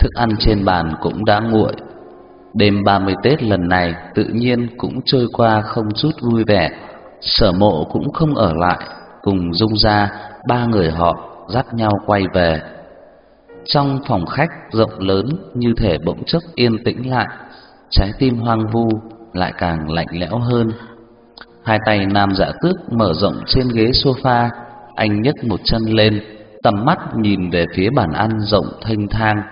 Thức ăn trên bàn cũng đã nguội. Đêm 30 Tết lần này tự nhiên cũng trôi qua không chút vui vẻ. Sở Mộ cũng không ở lại, cùng Dung gia ba người họ dắt nhau quay về. Trong phòng khách rộng lớn như thể bỗng chốc yên tĩnh lại, trái tim hoang vu lại càng lạnh lẽo hơn. Hai tay Nam Dạ Tước mở rộng trên ghế sofa, anh nhấc một chân lên, tầm mắt nhìn về phía bàn ăn rộng thanh thang.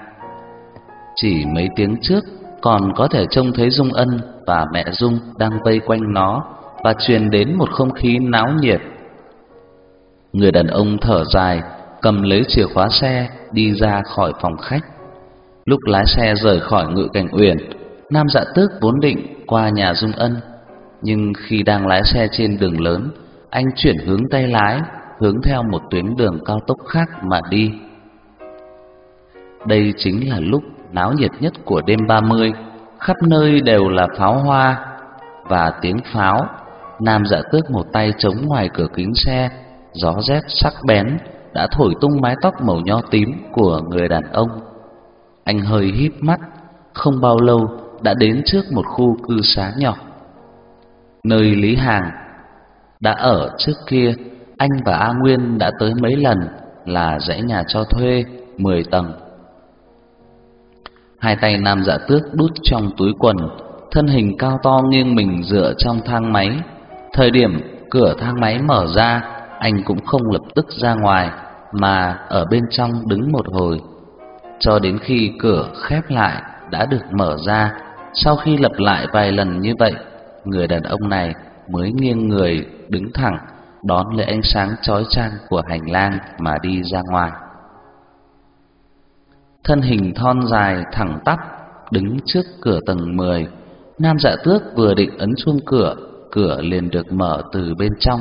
Chỉ mấy tiếng trước còn có thể trông thấy Dung Ân và mẹ Dung đang vây quanh nó và truyền đến một không khí náo nhiệt. Người đàn ông thở dài, cầm lấy chìa khóa xe đi ra khỏi phòng khách. Lúc lái xe rời khỏi Ngự Cảnh Uyển, Nam Dạ Tước vốn định qua nhà Dung Ân, nhưng khi đang lái xe trên đường lớn, anh chuyển hướng tay lái, hướng theo một tuyến đường cao tốc khác mà đi. Đây chính là lúc náo nhiệt nhất của đêm 30, khắp nơi đều là pháo hoa và tiếng pháo. Nam Dạ Tước một tay chống ngoài cửa kính xe, gió rét sắc bén đã thổi tung mái tóc màu nho tím của người đàn ông. Anh hơi híp mắt, không bao lâu đã đến trước một khu cư xá nhỏ. Nơi Lý Hàng đã ở trước kia, anh và A Nguyên đã tới mấy lần là dãy nhà cho thuê 10 tầng. Hai tay nam dạ tước đút trong túi quần, thân hình cao to nghiêng mình dựa trong thang máy. Thời điểm cửa thang máy mở ra, anh cũng không lập tức ra ngoài mà ở bên trong đứng một hồi cho đến khi cửa khép lại đã được mở ra. Sau khi lặp lại vài lần như vậy, người đàn ông này mới nghiêng người đứng thẳng đón lấy ánh sáng chói chang của hành lang mà đi ra ngoài. Thân hình thon dài thẳng tắp đứng trước cửa tầng 10, Nam Dạ Tước vừa định ấn chuông cửa, cửa liền được mở từ bên trong.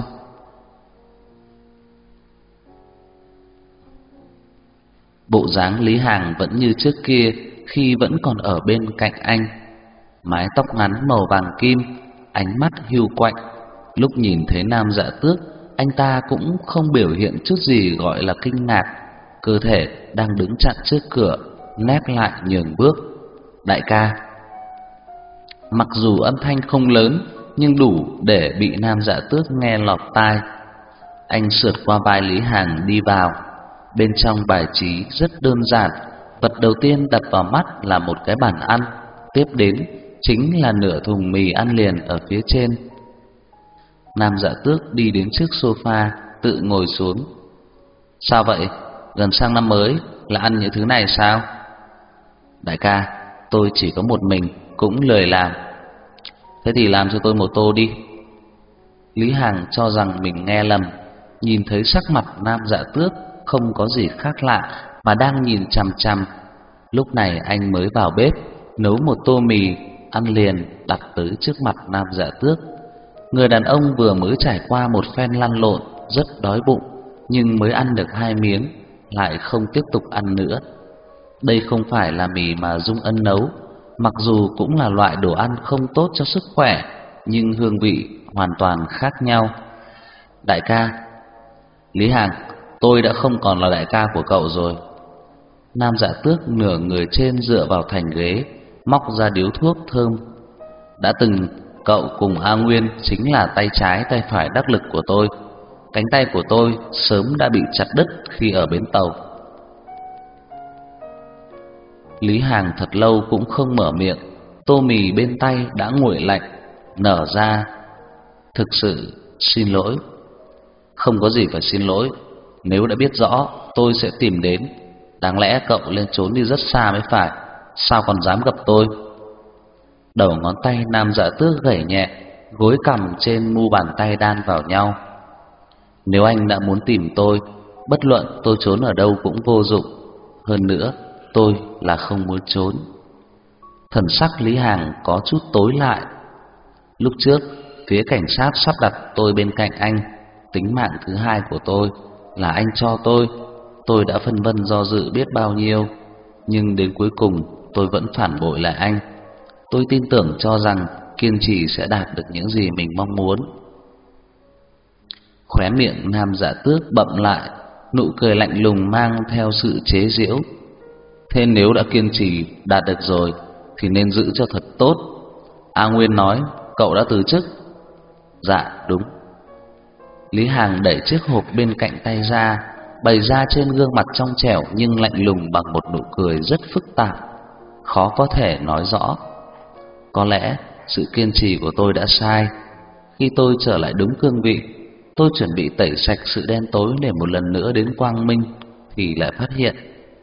Bộ dáng Lý Hàng vẫn như trước kia khi vẫn còn ở bên cạnh anh. Mái tóc ngắn màu vàng kim, ánh mắt hiu quạnh. Lúc nhìn thấy Nam Dạ Tước, anh ta cũng không biểu hiện chút gì gọi là kinh ngạc. Cơ thể đang đứng chặn trước cửa, nép lại nhường bước. Đại ca. Mặc dù âm thanh không lớn, nhưng đủ để bị Nam Dạ Tước nghe lọt tai. Anh sượt qua vai Lý Hàng đi vào Bên trong bài trí rất đơn giản, vật đầu tiên đập vào mắt là một cái bàn ăn, tiếp đến chính là nửa thùng mì ăn liền ở phía trên. Nam Dạ Tước đi đến trước sofa, tự ngồi xuống. Sao vậy? Gần sang năm mới là ăn những thứ này sao? Đại ca, tôi chỉ có một mình, cũng lười làm. Thế thì làm cho tôi một tô đi. Lý Hằng cho rằng mình nghe lầm, nhìn thấy sắc mặt Nam Dạ Tước không có gì khác lạ mà đang nhìn chằm chằm. Lúc này anh mới vào bếp nấu một tô mì ăn liền đặt tới trước mặt Nam Dạ Tước. Người đàn ông vừa mới trải qua một phen lăn lộn rất đói bụng, nhưng mới ăn được hai miếng lại không tiếp tục ăn nữa. Đây không phải là mì mà Dung Ân nấu, mặc dù cũng là loại đồ ăn không tốt cho sức khỏe, nhưng hương vị hoàn toàn khác nhau. Đại ca, Lý Hàng, tôi đã không còn là đại ca của cậu rồi. Nam Dạ Tước nửa người trên dựa vào thành ghế, móc ra điếu thuốc thơm. Đã từng cậu cùng A Nguyên chính là tay trái tay phải đắc lực của tôi. Cánh tay của tôi sớm đã bị chặt đứt khi ở bến tàu. Lý Hàng thật lâu cũng không mở miệng, tô mì bên tay đã nguội lạnh, nở ra. Thực sự xin lỗi. Không có gì phải xin lỗi, nếu đã biết rõ tôi sẽ tìm đến Đáng lẽ cậu lên trốn đi rất xa mới phải Sao còn dám gặp tôi Đầu ngón tay nam dạ tước gẩy nhẹ Gối cằm trên mu bàn tay đan vào nhau nếu anh đã muốn tìm tôi, Bất luận tôi trốn ở đâu cũng vô dụng. Hơn nữa, tôi là không muốn trốn. Thần sắc Lý Hàng có chút tối lại. Lúc trước, Phía cảnh sát sắp đặt tôi bên cạnh anh. Tính mạng thứ hai của tôi là anh cho tôi. Tôi đã phân vân do dự biết bao nhiêu, Nhưng đến cuối cùng tôi vẫn phản bội lại anh. Tôi tin tưởng cho rằng kiên trì sẽ đạt được những gì mình mong muốn. Khóe miệng nam giả tước bậm lại Nụ cười lạnh lùng mang theo sự chế giễu Thế nếu đã kiên trì đạt được rồi thì nên giữ cho thật tốt. A Nguyên nói, cậu đã từ chức. Dạ, đúng. Lý Hàng đẩy chiếc hộp bên cạnh tay ra, bày ra trên gương mặt trong trẻo nhưng lạnh lùng bằng một nụ cười rất phức tạp, khó có thể nói rõ. Có lẽ sự kiên trì của tôi đã sai. Khi tôi trở lại đúng cương vị, tôi chuẩn bị tẩy sạch sự đen tối để một lần nữa đến quang minh thì lại phát hiện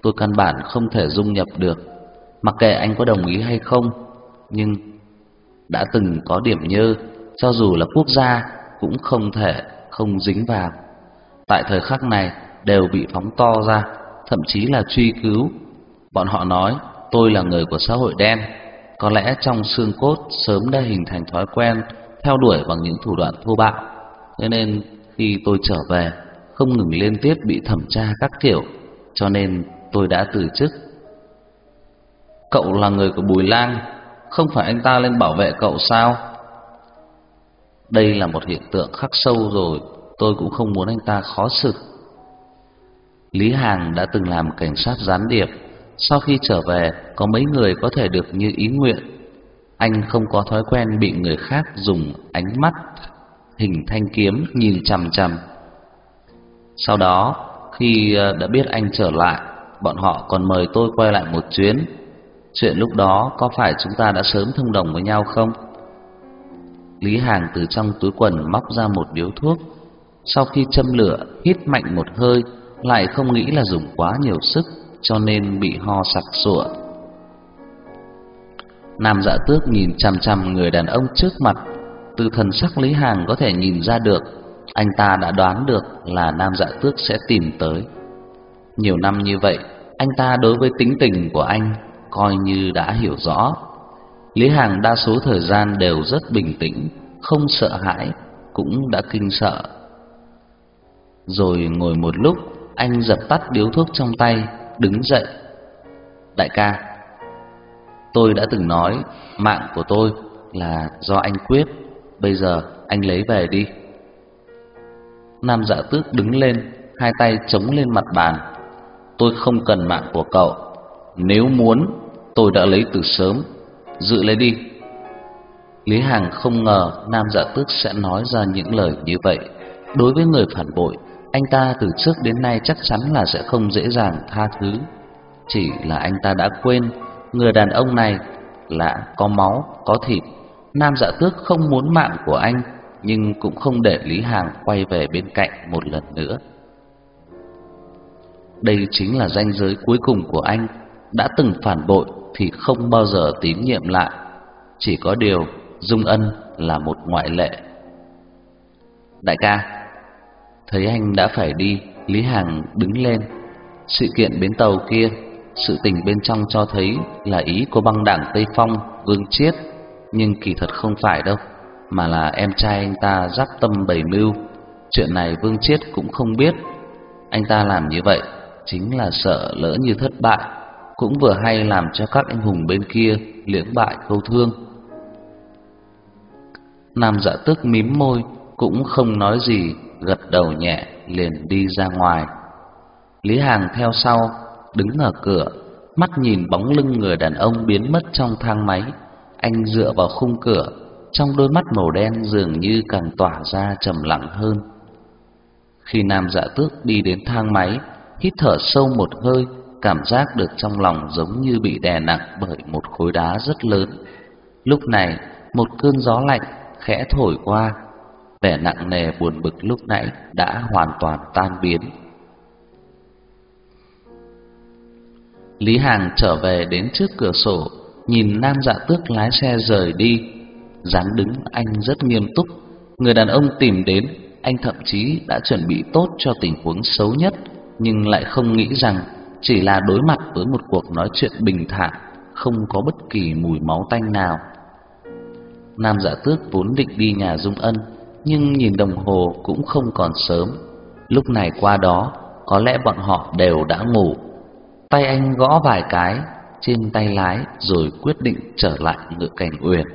tôi căn bản không thể dung nhập được. Mặc kệ anh có đồng ý hay không, nhưng đã từng có điểm nhơ, cho dù là quốc gia cũng không thể không dính vào. Tại thời khắc này đều bị phóng to ra, thậm chí là truy cứu. Bọn họ nói tôi là người của xã hội đen, có lẽ trong xương cốt sớm đã hình thành thói quen theo đuổi bằng những thủ đoạn thô bạo. Cho nên khi tôi trở về, không ngừng liên tiếp bị thẩm tra các kiểu, cho nên tôi đã từ chức. Cậu là người của Bùi Lang, không phải anh ta lên bảo vệ cậu sao? Đây là một hiện tượng khắc sâu rồi, tôi cũng không muốn anh ta khó xử. Lý Hàng đã từng làm cảnh sát gián điệp, sau khi trở về có mấy người có thể được như ý nguyện. Anh không có thói quen bị người khác dùng ánh mắt hình thanh kiếm nhìn chằm chằm. Sau đó, khi ờ, đã biết anh trở lại, bọn họ còn mời tôi quay lại một chuyến. Chuyện lúc đó có phải chúng ta đã sớm thông đồng với nhau không? Lý Hàng từ trong túi quần móc ra một điếu thuốc, sau khi châm lửa, hít mạnh một hơi, lại không nghĩ là dùng quá nhiều sức, cho nên bị ho sặc sụa. Nam Dạ Tước nhìn chằm chằm người đàn ông trước mặt, từ thần sắc Lý Hàng có thể nhìn ra được, anh ta đã đoán được là Nam Dạ Tước sẽ tìm tới. Nhiều năm như vậy, anh ta đối với tính tình của anh coi như đã hiểu rõ. Lý Hàng đa số thời gian đều rất bình tĩnh, không sợ hãi, cũng đã kinh sợ. Rồi ngồi một lúc, anh dập tắt điếu thuốc trong tay, đứng dậy. Đại ca, tôi đã từng nói mạng của tôi là do anh quyết, bây giờ anh lấy về đi. Nam Dạ Tước đứng lên, hai tay chống lên mặt bàn. Tôi không cần mạng của cậu, nếu muốn tôi đã lấy từ sớm, giữ lấy đi. Lý Hàng không ngờ Nam Dạ Tước sẽ nói ra những lời như vậy. Đối với người phản bội, anh ta từ trước đến nay chắc chắn là sẽ không dễ dàng tha thứ. Chỉ là anh ta đã quên, người đàn ông này là có máu, có thịt. Nam Dạ Tước không muốn mạng của anh, nhưng cũng không để Lý Hàng quay về bên cạnh một lần nữa. Đây chính là ranh giới cuối cùng của anh, đã từng phản bội thì không bao giờ tín nhiệm lại. Chỉ có điều Dung Ân là một ngoại lệ. Đại ca, thấy anh đã phải đi, Lý Hằng đứng lên. Sự kiện bến tàu kia, sự tình bên trong cho thấy là ý của băng đảng Tây Phong, Vương Chiết, nhưng kỳ thật không phải đâu, mà là em trai anh ta giáp tâm bày mưu. Chuyện này Vương Chiết cũng không biết. Anh ta làm như vậy chính là sợ lỡ như thất bại, cũng vừa hay làm cho các anh hùng bên kia liễng bại câu thương. Nam Dạ Tức mím môi, cũng không nói gì, gật đầu nhẹ liền đi ra ngoài. Lý Hàng theo sau, đứng ở cửa, mắt nhìn bóng lưng người đàn ông biến mất trong thang máy. Anh dựa vào khung cửa, trong đôi mắt màu đen dường như càng tỏa ra trầm lặng hơn. Khi Nam Dạ Tước đi đến thang máy, hít thở sâu một hơi, cảm giác được trong lòng giống như bị đè nặng bởi một khối đá rất lớn. Lúc này, một cơn gió lạnh khẽ thổi qua, vẻ nặng nề buồn bực lúc nãy đã hoàn toàn tan biến. Lý Hàng trở về đến trước cửa sổ, nhìn Nam Dạ Tước lái xe rời đi, dáng đứng anh rất nghiêm túc. Người đàn ông tìm đến, anh thậm chí đã chuẩn bị tốt cho tình huống xấu nhất, nhưng lại không nghĩ rằng chỉ là đối mặt với một cuộc nói chuyện bình thản, không có bất kỳ mùi máu tanh nào. Nam Dạ Tước vốn định đi nhà Dung Ân, nhưng nhìn đồng hồ cũng không còn sớm. Lúc này qua đó, có lẽ bọn họ đều đã ngủ. Tay anh gõ vài cái trên tay lái rồi quyết định trở lại ngựa cảnh uyển.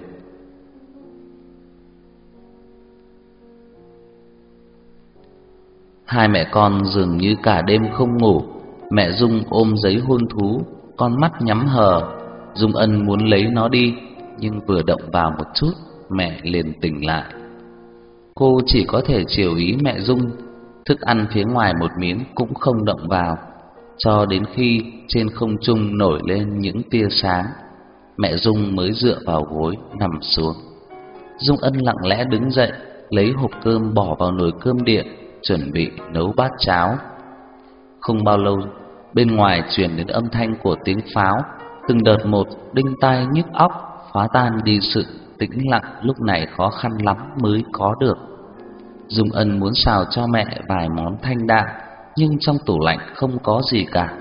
Hai mẹ con dường như cả đêm không ngủ, mẹ Dung ôm giấy hôn thú, con mắt nhắm hờ. Dung Ân muốn lấy nó đi, nhưng vừa động vào một chút, mẹ liền tỉnh lại. Cô chỉ có thể chiều ý mẹ Dung, thức ăn phía ngoài một miếng cũng không động vào, cho đến khi trên không trung nổi lên những tia sáng, mẹ Dung mới dựa vào gối nằm xuống. Dung Ân lặng lẽ đứng dậy, lấy hộp cơm bỏ vào nồi cơm điện, chuẩn bị nấu bát cháo. Không bao lâu, bên ngoài truyền đến âm thanh của tiếng pháo, từng đợt một đinh tai nhức óc, phá tan đi sự tĩnh lặng lúc này khó khăn lắm mới có được. Dung Ân muốn xào cho mẹ vài món thanh đạm, nhưng trong tủ lạnh không có gì cả.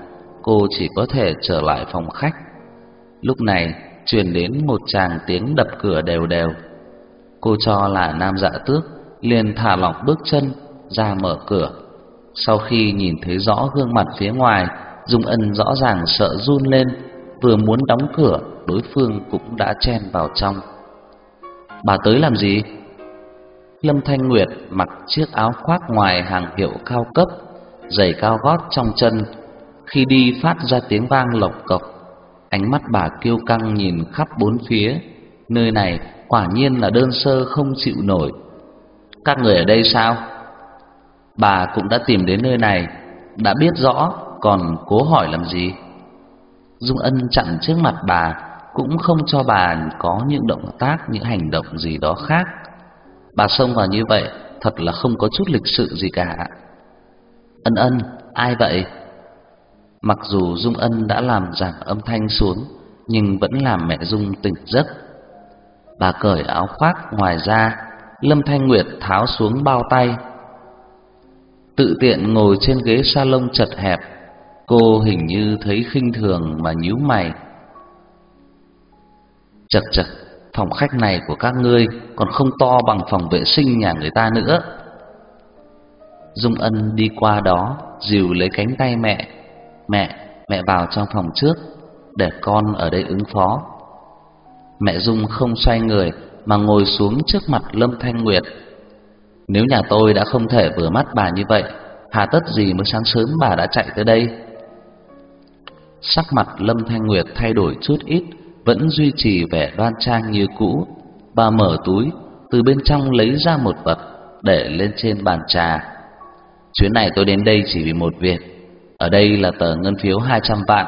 Cô chỉ có thể trở lại phòng khách. Lúc này truyền đến một tràng tiếng đập cửa đều đều. Cô cho là Nam Dạ Tước, liền thả lỏng bước chân ra mở cửa. Sau khi nhìn thấy rõ gương mặt phía ngoài, Dung Ân rõ ràng sợ run lên, vừa muốn đóng cửa, đối phương cũng đã chen vào trong. "Bà tới làm gì?" Lâm Thanh Nguyệt mặc chiếc áo khoác ngoài hàng hiệu cao cấp, giày cao gót trong chân, khi đi phát ra tiếng vang lộc cộc. Ánh mắt bà kiêu căng nhìn khắp bốn phía, nơi này quả nhiên là đơn sơ không chịu nổi. Các người ở đây sao? Bà cũng đã tìm đến nơi này, đã biết rõ, còn cố hỏi làm gì? Dung Ân chặn trước mặt bà, cũng không cho bà có những động tác, những hành động gì đó khác. Bà xông vào như vậy, thật là không có chút lịch sự gì cả. Ân Ân, ai vậy? Mặc dù Dung Ân đã làm giảm âm thanh xuống, nhưng vẫn làm mẹ Dung tỉnh giấc. Bà cởi áo khoác ngoài ra, Lâm Thanh Nguyệt tháo xuống bao tay. Tự tiện ngồi trên ghế salon chật hẹp, cô hình như thấy khinh thường mà nhíu mày. Chật chật, phòng khách này của các ngươi còn không to bằng phòng vệ sinh nhà người ta nữa. Dung Ân đi qua đó, dìu lấy cánh tay mẹ. Mẹ, mẹ vào trong phòng trước, để con ở đây ứng phó. Mẹ Dung không xoay người mà ngồi xuống trước mặt Lâm Thanh Nguyệt. Nếu nhà tôi đã không thể vừa mắt bà như vậy, hà tất gì mới sáng sớm bà đã chạy tới đây? Sắc mặt Lâm Thanh Nguyệt thay đổi chút ít, vẫn duy trì vẻ đoan trang như cũ. Bà mở túi, từ bên trong lấy ra một vật để lên trên bàn trà. Chuyến này tôi đến đây chỉ vì một việc. Ở đây là tờ ngân phiếu 200 vạn.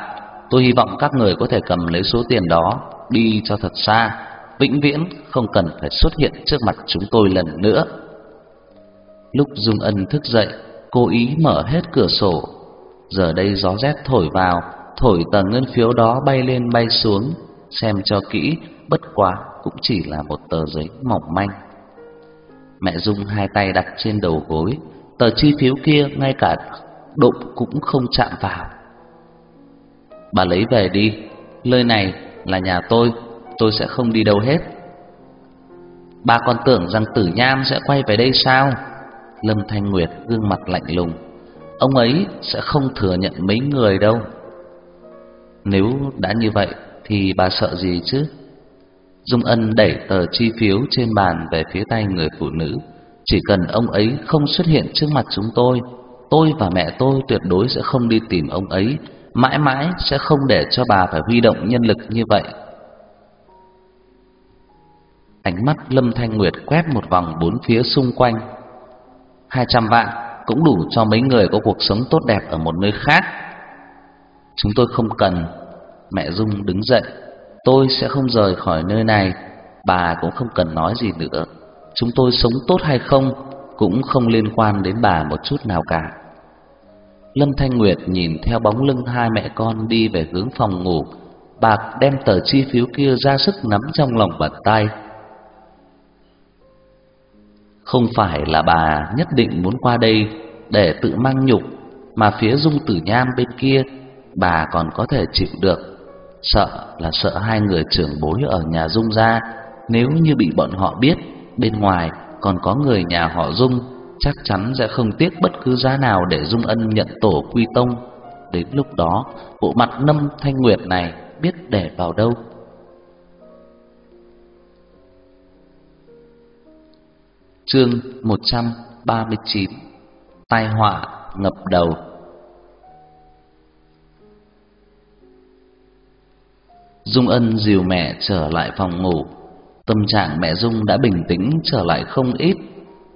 Tôi hy vọng các người có thể cầm lấy số tiền đó đi cho thật xa, vĩnh viễn không cần phải xuất hiện trước mặt chúng tôi lần nữa. Lúc Dung Ân thức dậy, cố ý mở hết cửa sổ. Giờ đây gió rét thổi vào, thổi tờ ngân phiếu đó bay lên bay xuống, xem cho kỹ, bất quá cũng chỉ là một tờ giấy mỏng manh. Mẹ Dung hai tay đặt trên đầu gối, tờ chi phiếu kia ngay cả đụng cũng không chạm vào. Bà lấy về đi, nơi này là nhà tôi, tôi sẽ không đi đâu hết. Bà còn tưởng rằng Tử Nham sẽ quay về đây sao? Lâm Thanh Nguyệt gương mặt lạnh lùng. Ông ấy sẽ không thừa nhận mấy người đâu. Nếu đã như vậy thì bà sợ gì chứ? Dung Ân đẩy tờ chi phiếu trên bàn về phía tay người phụ nữ. Chỉ cần ông ấy không xuất hiện trước mặt chúng tôi, tôi và mẹ tôi tuyệt đối sẽ không đi tìm ông ấy, mãi mãi sẽ không để cho bà phải huy động nhân lực như vậy. Ánh mắt Lâm Thanh Nguyệt quét một vòng bốn phía xung quanh. hai trăm vạn cũng đủ cho mấy người có cuộc sống tốt đẹp ở một nơi khác. Chúng tôi không cần. Mẹ Dung đứng dậy. Tôi sẽ không rời khỏi nơi này. Bà cũng không cần nói gì nữa. Chúng tôi sống tốt hay không cũng không liên quan đến bà một chút nào cả. Lâm Thanh Nguyệt nhìn theo bóng lưng hai mẹ con đi về hướng phòng ngủ, bà đem tờ chi phiếu kia ra sức nắm trong lòng bàn tay. Không phải là bà nhất định muốn qua đây để tự mang nhục, mà phía Dung Tử Nham bên kia bà còn có thể chịu được. Sợ là sợ hai người trưởng bối ở nhà Dung ra, nếu như bị bọn họ biết bên ngoài còn có người nhà họ Dung, chắc chắn sẽ không tiếc bất cứ giá nào để Dung Ân nhận tổ quy tông. Đến lúc đó, bộ mặt Lâm Thanh Nguyệt này biết để vào đâu. Chương 139 Tai họa ngập đầu Dung Ân dìu mẹ trở lại phòng ngủ. Tâm trạng mẹ Dung đã bình tĩnh trở lại không ít.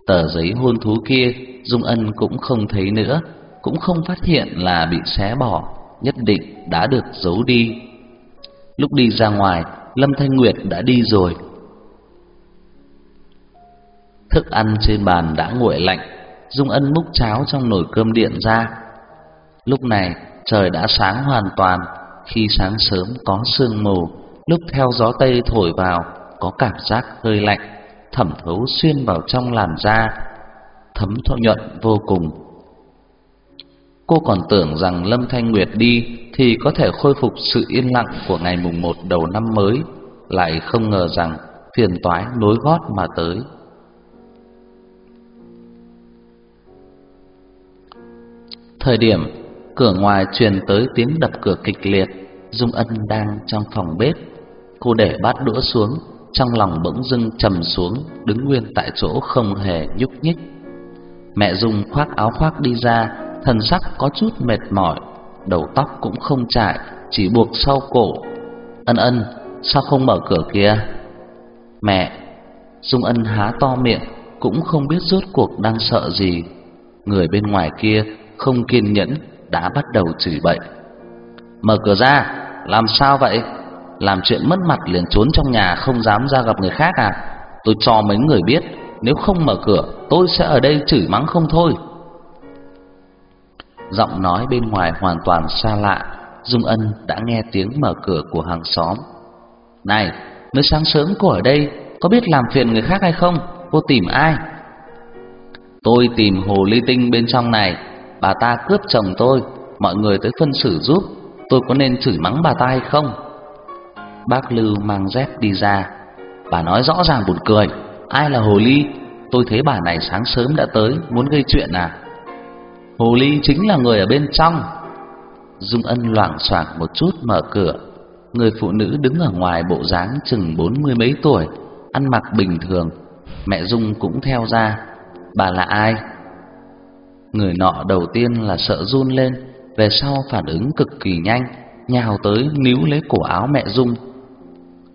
Tờ giấy hôn thú kia Dung Ân cũng không thấy nữa, cũng không phát hiện là bị xé bỏ, nhất định đã được giấu đi. Lúc đi ra ngoài, Lâm Thanh Nguyệt đã đi rồi. Thức ăn trên bàn đã nguội lạnh, Dung Ân múc cháo trong nồi cơm điện ra. Lúc này trời đã sáng hoàn toàn, khi sáng sớm có sương mù, lúc theo gió tây thổi vào có cảm giác hơi lạnh, thẩm thấu xuyên vào trong làn da, thấm thọ nhuận vô cùng. Cô còn tưởng rằng Lâm Thanh Nguyệt đi thì có thể khôi phục sự yên lặng của ngày mùng một đầu năm mới, lại không ngờ rằng phiền toái nối gót mà tới. Thời điểm cửa ngoài truyền tới tiếng đập cửa kịch liệt, Dung Ân đang trong phòng bếp. Cô để bát đũa xuống, trong lòng bỗng dưng trầm xuống, đứng nguyên tại chỗ không hề nhúc nhích. Mẹ Dung khoác áo khoác đi ra, thần sắc có chút mệt mỏi, đầu tóc cũng không trải, chỉ buộc sau cổ. Ân ân, sao không mở cửa kia? Mẹ, Dung Ân há to miệng, cũng không biết rốt cuộc đang sợ gì. Người bên ngoài kia không kiên nhẫn đã bắt đầu chửi bậy. Mở cửa ra, làm sao vậy? Làm chuyện mất mặt liền trốn trong nhà không dám ra gặp người khác à? Tôi cho mấy người biết, nếu không mở cửa, tôi sẽ ở đây chửi mắng không thôi. Giọng nói bên ngoài hoàn toàn xa lạ, Dung Ân đã nghe tiếng mở cửa của hàng xóm. Này, mới sáng sớm cô ở đây, có biết làm phiền người khác hay không? Cô tìm ai? Tôi tìm hồ ly tinh bên trong này, bà ta cướp chồng tôi, mọi người tới phân xử giúp, tôi có nên chửi mắng bà ta hay không? Bác Lưu mang dép đi ra, bà nói rõ ràng buồn cười, ai là hồ ly? Tôi thấy bà này sáng sớm đã tới, muốn gây chuyện à? Hồ ly chính là người ở bên trong. Dung Ân loảng xoảng một chút mở cửa, người phụ nữ đứng ở ngoài bộ dáng chừng bốn mươi mấy tuổi, ăn mặc bình thường. Mẹ Dung cũng theo ra. Bà là ai? Người nọ đầu tiên là sợ run lên, về sau phản ứng cực kỳ nhanh, nhào tới níu lấy cổ áo mẹ Dung.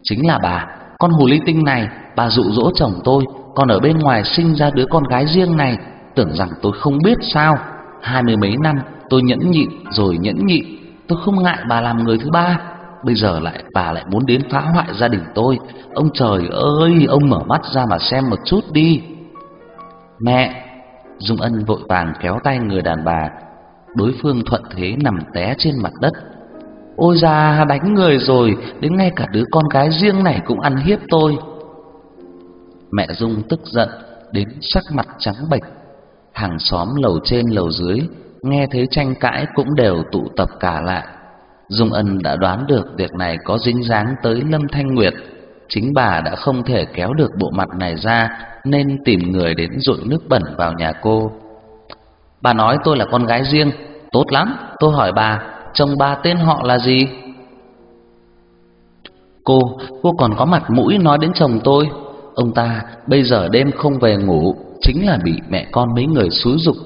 Chính là bà, con hồ ly tinh này, bà dụ dỗ chồng tôi, còn ở bên ngoài sinh ra đứa con gái riêng này, tưởng rằng tôi không biết sao? Hai mươi mấy năm tôi nhẫn nhịn rồi nhẫn nhịn, tôi không ngại bà làm người thứ ba, bây giờ lại bà lại muốn đến phá hoại gia đình tôi. Ông trời ơi, ông mở mắt ra mà xem một chút đi. Mẹ, Dung Ân vội vàng kéo tay người đàn bà, đối phương thuận thế nằm té trên mặt đất. Ôi ra đánh người rồi, đến ngay cả đứa con gái riêng này cũng ăn hiếp tôi. Mẹ Dung tức giận đến sắc mặt trắng bệch. Hàng xóm lầu trên lầu dưới nghe thấy tranh cãi cũng đều tụ tập cả lại. Dung Ân đã đoán được việc này có dính dáng tới Lâm Thanh Nguyệt, chính bà đã không thể kéo được bộ mặt này ra nên tìm người đến dội nước bẩn vào nhà cô. Bà nói tôi là con gái riêng, tốt lắm, tôi hỏi bà, chồng bà tên họ là gì? Cô, cô còn có mặt mũi nói đến chồng tôi. Ông ta bây giờ đêm không về ngủ, chính là bị mẹ con mấy người xúi dục,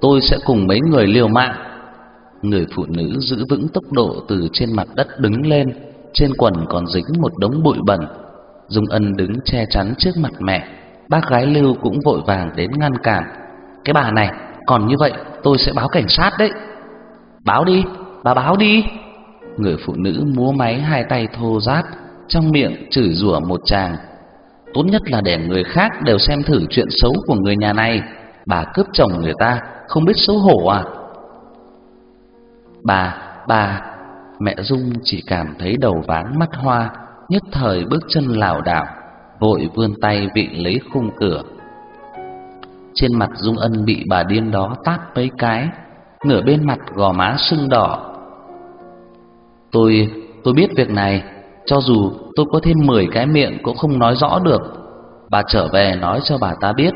tôi sẽ cùng mấy người liều mạng. Người phụ nữ giữ vững tốc độ từ trên mặt đất đứng lên, trên quần còn dính một đống bụi bẩn. Dung Ân đứng che chắn trước mặt mẹ, bác gái Lưu cũng vội vàng đến ngăn cản. Cái bà này, còn như vậy tôi sẽ báo cảnh sát đấy. Báo đi, bà báo đi. Người phụ nữ múa máy hai tay thô ráp, trong miệng chửi rủa một chàng Tốt nhất là để người khác đều xem thử chuyện xấu của người nhà này. Bà cướp chồng người ta, không biết xấu hổ à? Bà, bà, mẹ Dung chỉ cảm thấy đầu váng mắt hoa, nhất thời bước chân lảo đảo, vội vươn tay vị lấy khung cửa. Trên mặt Dung Ân bị bà điên đó tát mấy cái, nửa bên mặt gò má sưng đỏ. Tôi, tôi biết việc này, cho dù tôi có thêm 10 cái miệng cũng không nói rõ được. Bà trở về nói cho bà ta biết,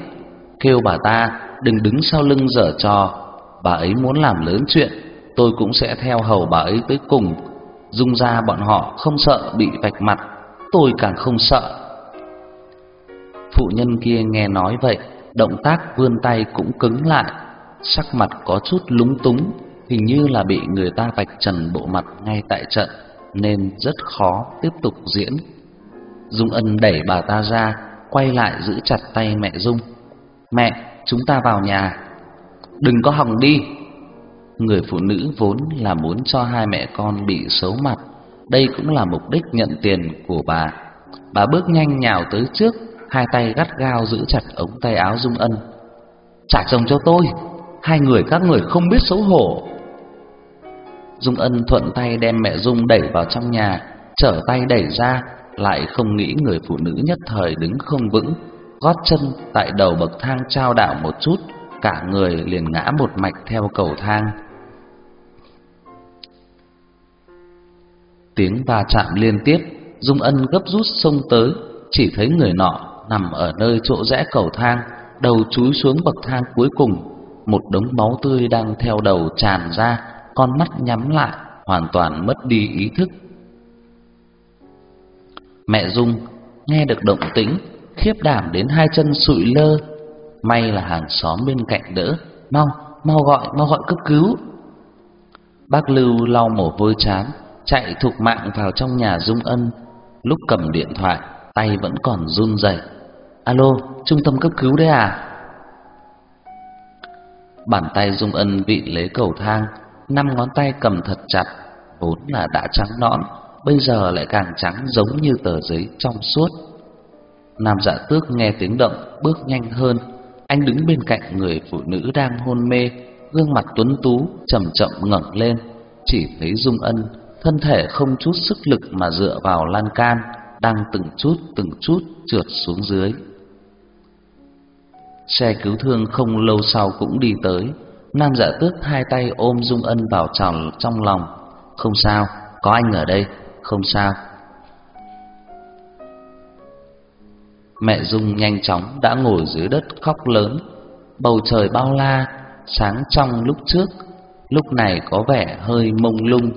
kêu bà ta đừng đứng sau lưng dở trò. Bà ấy muốn làm lớn chuyện, tôi cũng sẽ theo hầu bà ấy tới cùng. Dung ra bọn họ không sợ bị vạch mặt, tôi càng không sợ. Phụ nhân kia nghe nói vậy, động tác vươn tay cũng cứng lại, sắc mặt có chút lúng túng, hình như là bị người ta vạch trần bộ mặt ngay tại trận, nên rất khó tiếp tục diễn. Dung Ân đẩy bà ta ra, quay lại giữ chặt tay mẹ Dung. "Mẹ, chúng ta vào nhà." "Đừng có hòng đi." Người phụ nữ vốn là muốn cho hai mẹ con bị xấu mặt, đây cũng là mục đích nhận tiền của bà. Bà bước nhanh nhào tới trước, hai tay gắt gao giữ chặt ống tay áo Dung Ân. "Trả chồng cho tôi, hai người các người không biết xấu hổ." Dung Ân thuận tay đem mẹ Dung đẩy vào trong nhà, trở tay đẩy ra, lại không nghĩ người phụ nữ nhất thời đứng không vững, gót chân tại đầu bậc thang trao đảo một chút, cả người liền ngã một mạch theo cầu thang. Tiếng va chạm liên tiếp, Dung Ân gấp rút xông tới, chỉ thấy người nọ nằm ở nơi chỗ rẽ cầu thang, đầu chúi xuống bậc thang cuối cùng, một đống máu tươi đang theo đầu tràn ra, con mắt nhắm lại, hoàn toàn mất đi ý thức. Mẹ Dung nghe được động tĩnh, khiếp đảm đến hai chân sụi lơ. May là hàng xóm bên cạnh đỡ, mau, mau gọi, mau gọi cấp cứu. Bác Lưu lau mồ hôi chán, chạy thục mạng vào trong nhà Dung Ân. Lúc cầm điện thoại, tay vẫn còn run rẩy. Alo, trung tâm cấp cứu đấy à? Bàn tay Dung Ân vị lấy cầu thang, năm ngón tay cầm thật chặt, vốn là đã trắng nõn, bây giờ lại càng trắng giống như tờ giấy trong suốt. Nam Dạ Tước nghe tiếng động, bước nhanh hơn. Anh đứng bên cạnh người phụ nữ đang hôn mê, gương mặt tuấn tú chậm chậm ngẩng lên, chỉ thấy Dung Ân thân thể không chút sức lực mà dựa vào lan can, đang từng chút từng chút trượt xuống dưới. Xe cứu thương không lâu sau cũng đi tới, Nam Dạ Tước hai tay ôm Dung Ân vào tròng trong lòng, "Không sao, có anh ở đây, không sao." Mẹ Dung nhanh chóng đã ngồi dưới đất khóc lớn. Bầu trời bao la, sáng trong lúc trước, lúc này có vẻ hơi mông lung.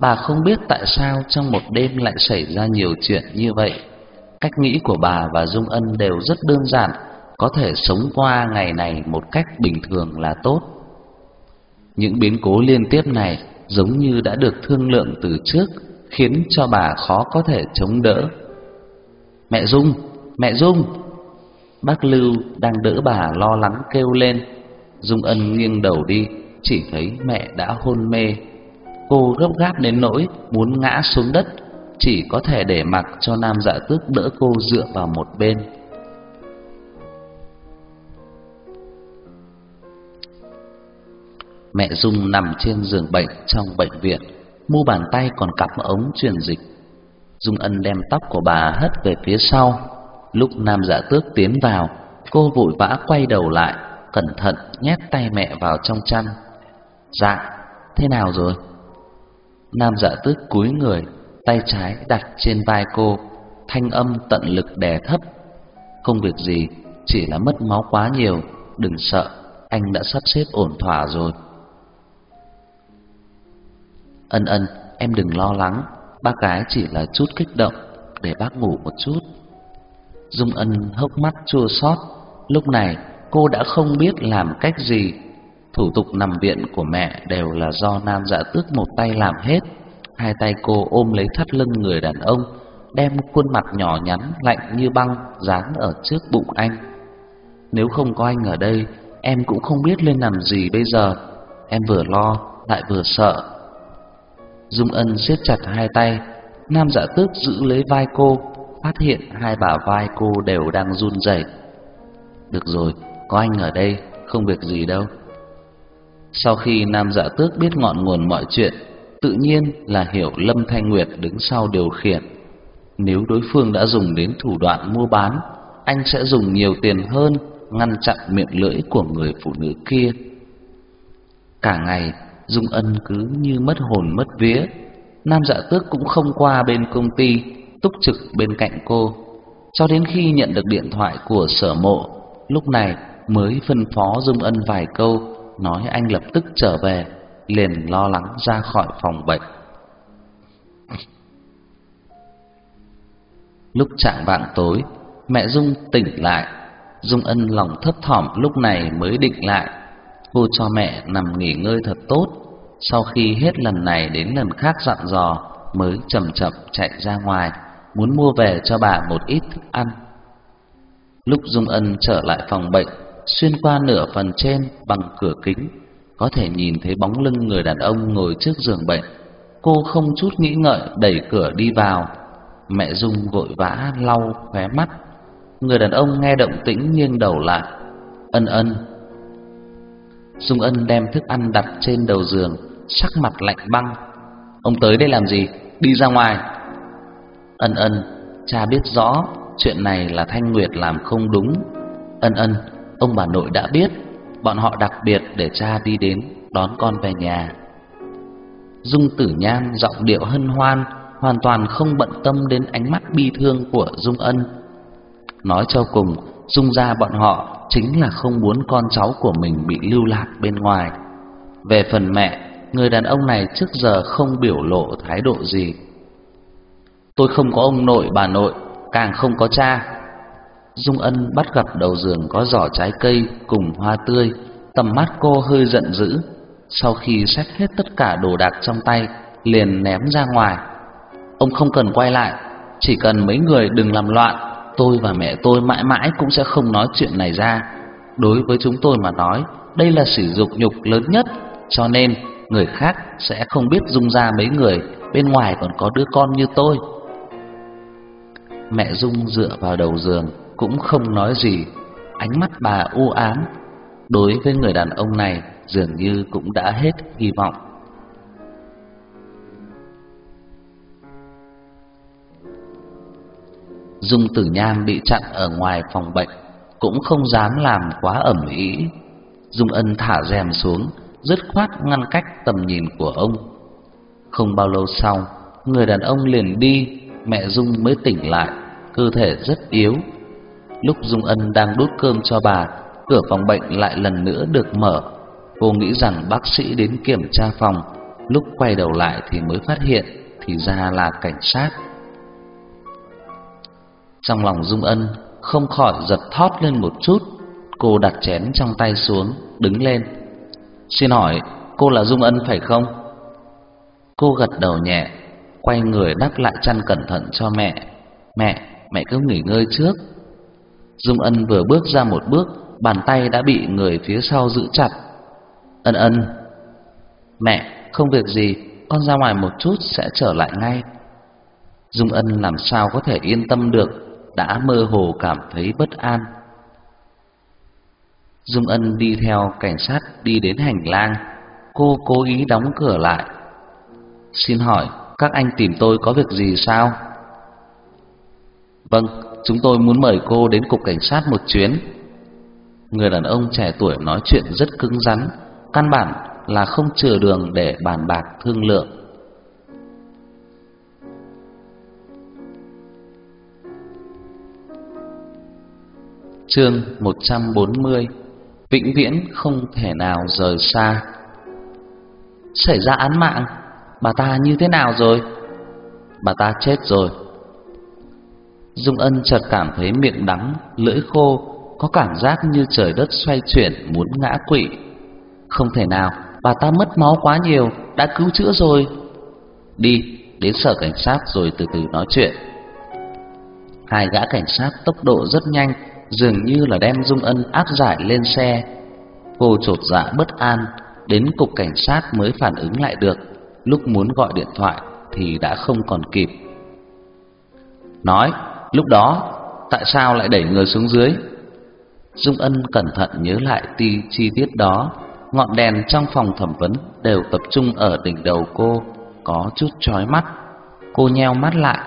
Bà không biết tại sao trong một đêm lại xảy ra nhiều chuyện như vậy. Cách nghĩ của bà và Dung Ân đều rất đơn giản, có thể sống qua ngày này một cách bình thường là tốt. Những biến cố liên tiếp này giống như đã được thương lượng từ trước, khiến cho bà khó có thể chống đỡ. Mẹ Dung, mẹ Dung! Bác Lưu đang đỡ bà lo lắng kêu lên. Dung Ân nghiêng đầu đi, chỉ thấy mẹ đã hôn mê. Cô gấp gáp đến nỗi muốn ngã xuống đất, chỉ có thể để mặc cho Nam Dạ Tước đỡ cô dựa vào một bên. Mẹ Dung nằm trên giường bệnh trong bệnh viện, mu bàn tay còn cặp ống truyền dịch. Dung Ân đem tóc của bà hất về phía sau. Lúc Nam Dạ Tước tiến vào, cô vội vã quay đầu lại, cẩn thận nhét tay mẹ vào trong chăn. "Dạ, thế nào rồi?" Nam Dạ Tước cúi người, tay trái đặt trên vai cô, thanh âm tận lực đè thấp. "Không việc gì, chỉ là mất máu quá nhiều, đừng sợ, anh đã sắp xếp ổn thỏa rồi." Ân ân, em đừng lo lắng, bác gái chỉ là chút kích động, để bác ngủ một chút. Dung Ân hốc mắt chua xót, lúc này cô đã không biết làm cách gì. Thủ tục nằm viện của mẹ đều là do Nam Dạ Tước một tay làm hết. Hai tay cô ôm lấy thắt lưng người đàn ông, đem khuôn mặt nhỏ nhắn lạnh như băng dán ở trước bụng anh. Nếu không có anh ở đây, em cũng không biết lên làm gì bây giờ. Em vừa lo lại vừa sợ. Dung Ân siết chặt hai tay, Nam Dạ Tước giữ lấy vai cô, phát hiện hai bả vai cô đều đang run rẩy. Được rồi, có anh ở đây, không việc gì đâu. Sau khi Nam Dạ Tước biết ngọn nguồn mọi chuyện, tự nhiên là hiểu Lâm Thanh Nguyệt đứng sau điều khiển. Nếu đối phương đã dùng đến thủ đoạn mua bán, anh sẽ dùng nhiều tiền hơn ngăn chặn miệng lưỡi của người phụ nữ kia. Cả ngày Dung Ân cứ như mất hồn mất vía. Nam Dạ Tước cũng không qua bên công ty, túc trực bên cạnh cô, cho đến khi nhận được điện thoại của Sở Mộ, lúc này mới phân phó Dung Ân vài câu, nói anh lập tức trở về, liền lo lắng ra khỏi phòng bệnh. Lúc trạng vạng tối, mẹ Dung tỉnh lại, Dung Ân lòng thấp thỏm lúc này mới định lại Cô cho mẹ nằm nghỉ ngơi thật tốt Sau khi hết lần này đến lần khác dặn dò mới chậm chậm chạy ra ngoài, muốn mua về cho bà một ít thức ăn. Lúc Dung Ân trở lại phòng bệnh, xuyên qua nửa phần trên bằng cửa kính, có thể nhìn thấy bóng lưng người đàn ông ngồi trước giường bệnh. Cô không chút nghĩ ngợi đẩy cửa đi vào. Mẹ Dung vội vã lau khóe mắt. Người đàn ông nghe động tĩnh nghiêng đầu lại. Ân ân. Dung Ân đem thức ăn đặt trên đầu giường, sắc mặt lạnh băng. Ông tới đây làm gì? Đi ra ngoài. Ân ân, cha biết rõ chuyện này là Thanh Nguyệt làm không đúng. Ân ân, ông bà nội đã biết, bọn họ đặc biệt để cha đi đến đón con về nhà. Dung Tử Nhan giọng điệu hân hoan, hoàn toàn không bận tâm đến ánh mắt bi thương của Dung Ân. Nói cho cùng, Dung ra bọn họ chính là không muốn con cháu của mình bị lưu lạc bên ngoài. Về phần mẹ, người đàn ông này trước giờ không biểu lộ thái độ gì. Tôi không có ông nội bà nội, càng không có cha. Dung Ân bắt gặp đầu giường có giỏ trái cây cùng hoa tươi, tầm mắt cô hơi giận dữ. Sau khi xách hết tất cả đồ đạc trong tay, liền ném ra ngoài. Ông không cần quay lại, chỉ cần mấy người đừng làm loạn, tôi và mẹ tôi mãi mãi cũng sẽ không nói chuyện này ra. Đối với chúng tôi mà nói, đây là sử dụng nhục lớn nhất, cho nên người khác sẽ không biết dung ra mấy người bên ngoài còn có đứa con như tôi. Mẹ Dung dựa vào đầu giường cũng không nói gì, ánh mắt bà u ám. Đối với người đàn ông này dường như cũng đã hết hy vọng. Dung Tử Nham bị chặn ở ngoài phòng bệnh, cũng không dám làm quá ẩm ý. Dung Ân thả rèm xuống, dứt khoát ngăn cách tầm nhìn của ông. Không bao lâu sau, người đàn ông liền đi, mẹ Dung mới tỉnh lại, cơ thể rất yếu. Lúc Dung Ân đang đút cơm cho bà, cửa phòng bệnh lại lần nữa được mở. Cô nghĩ rằng bác sĩ đến kiểm tra phòng, lúc quay đầu lại thì mới phát hiện thì ra là cảnh sát. Trong lòng Dung Ân không khỏi giật thót lên một chút, cô đặt chén trong tay xuống, đứng lên. "Xin hỏi, cô là Dung Ân phải không?" Cô gật đầu nhẹ, quay người đắp lại chăn cẩn thận cho mẹ. "Mẹ, mẹ cứ nghỉ ngơi trước." Dung Ân vừa bước ra một bước, bàn tay đã bị người phía sau giữ chặt. "Ân Ân, mẹ, không việc gì, con ra ngoài một chút sẽ trở lại ngay." Dung Ân làm sao có thể yên tâm được, đã mơ hồ cảm thấy bất an. Dung Ân đi theo cảnh sát đi đến hành lang, cô cố ý đóng cửa lại. "Xin hỏi, các anh tìm tôi có việc gì sao?" "Vâng, chúng tôi muốn mời cô đến cục cảnh sát một chuyến." Người đàn ông trẻ tuổi nói chuyện rất cứng rắn, căn bản là không chừa đường để bàn bạc thương lượng. Chương 140 Vĩnh viễn không thể nào rời xa. Xảy ra án mạng, Bà ta như thế nào rồi? Bà ta chết rồi. Dung Ân chợt cảm thấy miệng đắng, Lưỡi khô, Có cảm giác như trời đất xoay chuyển Muốn ngã quỵ. Không thể nào, Bà ta mất máu quá nhiều, Đã cứu chữa rồi. Đi, đến sở cảnh sát rồi từ từ nói chuyện. Hai gã cảnh sát tốc độ rất nhanh dường như là đem Dung Ân áp giải lên xe. Cô chột dạ bất an, đến cục cảnh sát mới phản ứng lại được, lúc muốn gọi điện thoại thì đã không còn kịp. Nói, lúc đó tại sao lại đẩy người xuống dưới? Dung Ân cẩn thận nhớ lại ti chi tiết đó, ngọn đèn trong phòng thẩm vấn đều tập trung ở đỉnh đầu cô, có chút chói mắt. Cô nheo mắt lại.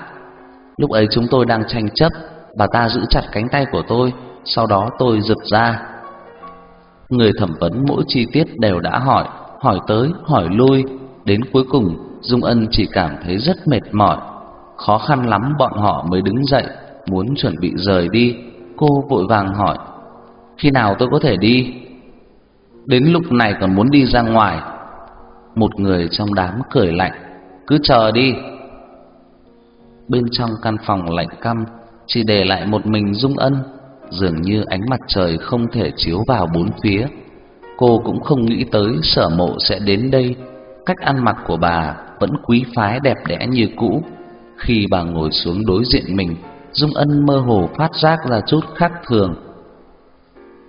Lúc ấy chúng tôi đang tranh chấp Bà ta giữ chặt cánh tay của tôi Sau đó tôi giật ra. Người thẩm vấn mỗi chi tiết đều đã hỏi Hỏi tới, hỏi lui. Đến cuối cùng Dung Ân chỉ cảm thấy rất mệt mỏi. Khó khăn lắm bọn họ mới đứng dậy Muốn chuẩn bị rời đi. Cô vội vàng hỏi Khi nào tôi có thể đi? Đến lúc này còn muốn đi ra ngoài. Một người trong đám cười lạnh Cứ chờ đi. Bên trong căn phòng lạnh căm chỉ để lại một mình Dung Ân, dường như ánh mặt trời không thể chiếu vào bốn phía. Cô cũng không nghĩ tới Sở Mộ sẽ đến đây, cách ăn mặc của bà vẫn quý phái đẹp đẽ như cũ. Khi bà ngồi xuống đối diện mình, Dung Ân mơ hồ phát giác ra chút khác thường.